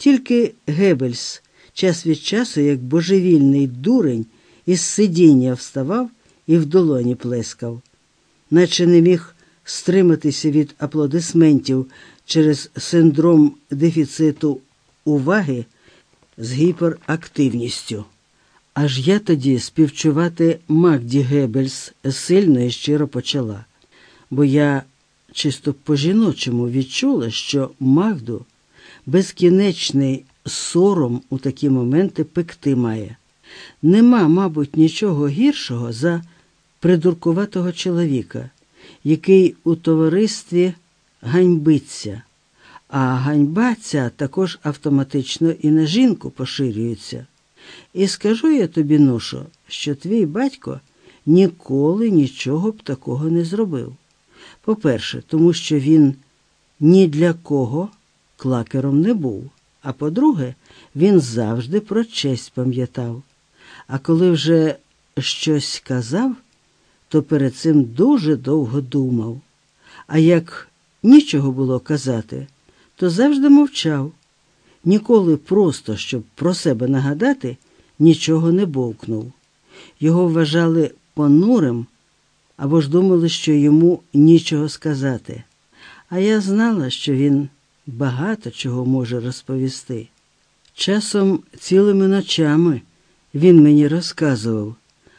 Тільки Гебельс час від часу, як божевільний дурень, із сидіння вставав і в долоні плескав, наче не міг стриматися від аплодисментів через синдром дефіциту уваги з гіперактивністю. Аж я тоді співчувати Магді Гебельс сильно і щиро почала, бо я чисто по-жіночому відчула, що Магду безкінечний сором у такі моменти пекти має. Нема, мабуть, нічого гіршого за придуркуватого чоловіка, який у товаристві ганьбиться, а ганьба ця також автоматично і на жінку поширюється. І скажу я тобі, Нушо, що твій батько ніколи нічого б такого не зробив. По-перше, тому що він ні для кого клакером не був. А по-друге, він завжди про честь пам'ятав. А коли вже щось казав, то перед цим дуже довго думав. А як нічого було казати, то завжди мовчав. Ніколи просто, щоб про себе нагадати, нічого не бовкнув. Його вважали понурим або ж думали, що йому нічого сказати. А я знала, що він багато чого може розповісти. Часом цілими ночами він мені розказував,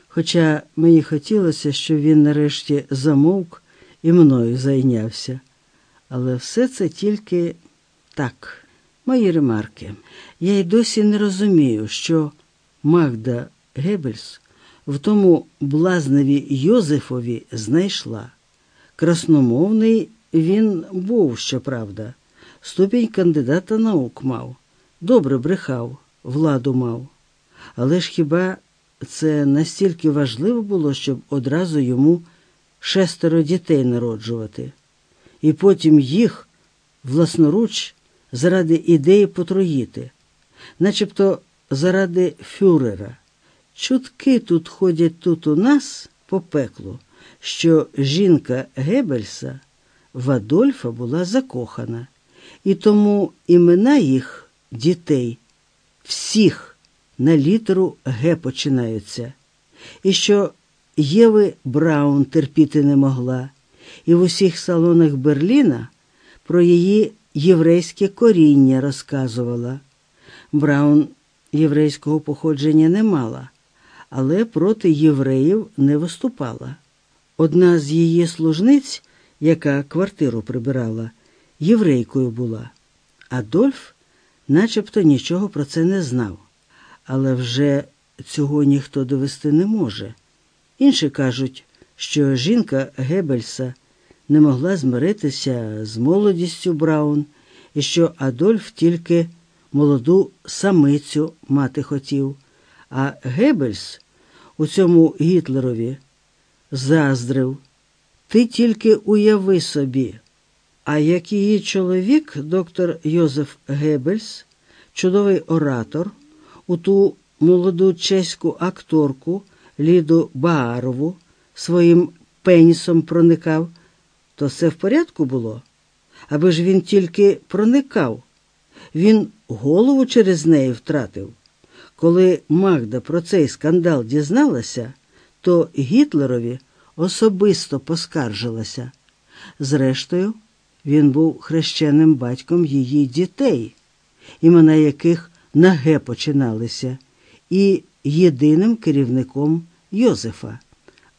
хоча мені хотілося, щоб він нарешті замовк і мною зайнявся. Але все це тільки так, мої ремарки. Я й досі не розумію, що Магда Гебельс в тому блазневі Йозефові знайшла. Красномовний він був, щоправда, ступінь кандидата наук мав, добре брехав, владу мав. Але ж хіба це настільки важливо було, щоб одразу йому шестеро дітей народжувати, і потім їх власноруч заради ідеї потроїти, начебто заради фюрера. Чутки тут ходять тут у нас по пеклу, що жінка Гебельса в Адольфа була закохана, і тому імена їх дітей всіх на літеру Г починаються, і що Єви Браун терпіти не могла, і в усіх салонах Берліна про її єврейське коріння розказувала. Браун єврейського походження не мала, але проти євреїв не виступала. Одна з її служниць, яка квартиру прибирала, єврейкою була. Адольф начебто нічого про це не знав, але вже цього ніхто довести не може. Інші кажуть, що жінка Гебельса не могла змиритися з молодістю Браун і що Адольф тільки молоду самицю мати хотів, а Гебельс у цьому Гітлерові заздрив. Ти тільки уяви собі. А як її чоловік, доктор Йозеф Гебельс, чудовий оратор, у ту молоду чеську акторку Ліду Баарову своїм пенісом проникав, то все в порядку було. Аби ж він тільки проникав, він голову через неї втратив. Коли Магда про цей скандал дізналася, то Гітлерові особисто поскаржилася. Зрештою, він був хрещеним батьком її дітей, імена яких на Г починалися, і єдиним керівником Йозефа.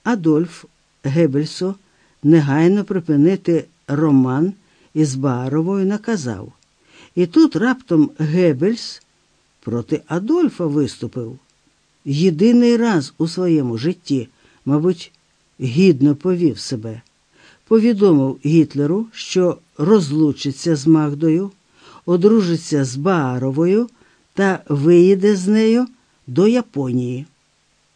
Адольф Гебельсо негайно припинити роман із Баровою наказав. І тут раптом Гебельс проти Адольфа виступив. Єдиний раз у своєму житті, мабуть, гідно повів себе. Повідомив Гітлеру, що розлучиться з Магдою, одружиться з Бааровою та виїде з нею до Японії.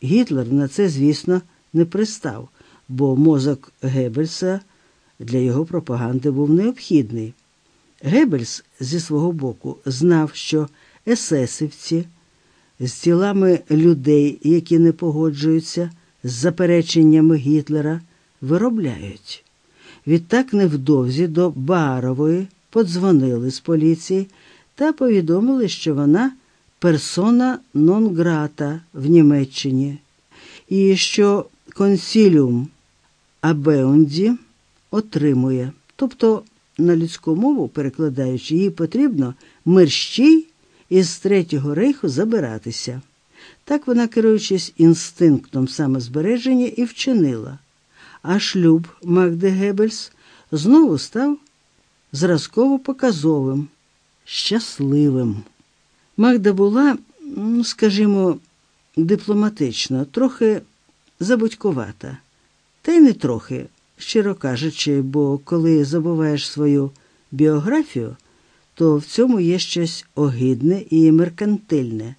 Гітлер на це, звісно, не пристав, бо мозок Геббельса для його пропаганди був необхідний. Геббельс зі свого боку знав, що есесівці з тілами людей, які не погоджуються з запереченнями Гітлера, виробляють. Відтак невдовзі до Барової подзвонили з поліції та повідомили, що вона персона нон грата в Німеччині і що консіліум Абеунді отримує. Тобто, на людську мову, перекладаючи, їй потрібно мерщій із Третього рейху забиратися. Так вона, керуючись інстинктом самозбереження, і вчинила. А шлюб Магди Геббельс знову став зразково показовим, щасливим. Магда була, скажімо, дипломатична, трохи забудькувата. Та й не трохи, щиро кажучи, бо коли забуваєш свою біографію, то в цьому є щось огидне і меркантильне.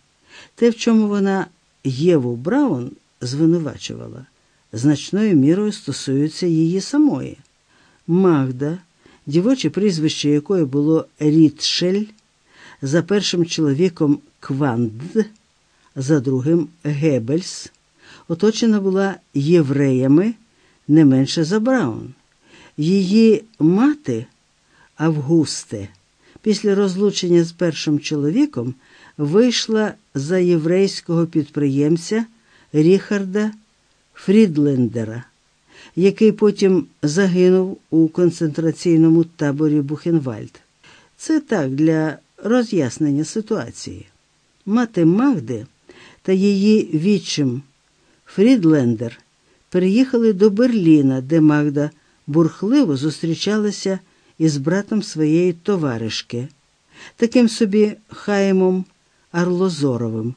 Те, в чому вона Єву Браун звинувачувала, значною мірою стосується її самої. Магда, дівоче прізвище якої було Рітшель, за першим чоловіком Кванд, за другим Гебельс, оточена була євреями не менше за Браун. Її мати Августе після розлучення з першим чоловіком вийшла за єврейського підприємця Ріхарда Фрідлендера, який потім загинув у концентраційному таборі Бухенвальд. Це так для роз'яснення ситуації. Мати Магди та її відчим Фрідлендер переїхали до Берліна, де Магда бурхливо зустрічалася із братом своєї товаришки, таким собі Хаємом Арлозоровим,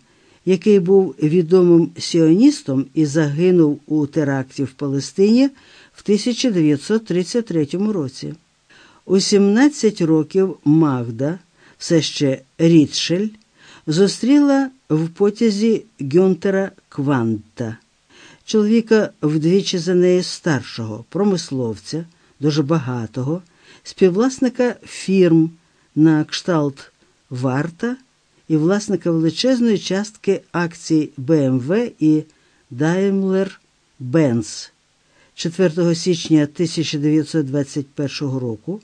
який був відомим сіоністом і загинув у теракті в Палестині в 1933 році. У 17 років Магда, все ще Рітшель, зустріла в потязі Гюнтера Кванта, чоловіка вдвічі за неї старшого, промисловця, дуже багатого, співвласника фірм на кшталт Варта і власника величезної частки акцій BMW і Daimler Benz. 4 січня 1921 року,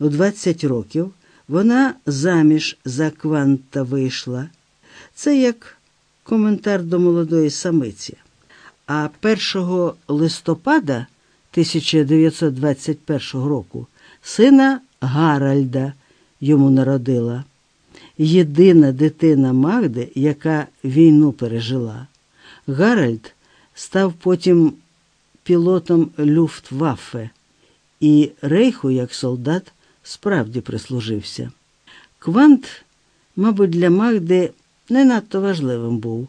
у 20 років, вона заміж за Кванта вийшла. Це як коментар до молодої самиці. А 1 листопада 1921 року сина Гаральда йому народила. Єдина дитина Магди, яка війну пережила. Гаральд став потім пілотом Люфтваффе і рейху як солдат справді прислужився. Квант, мабуть, для Магди не надто важливим був.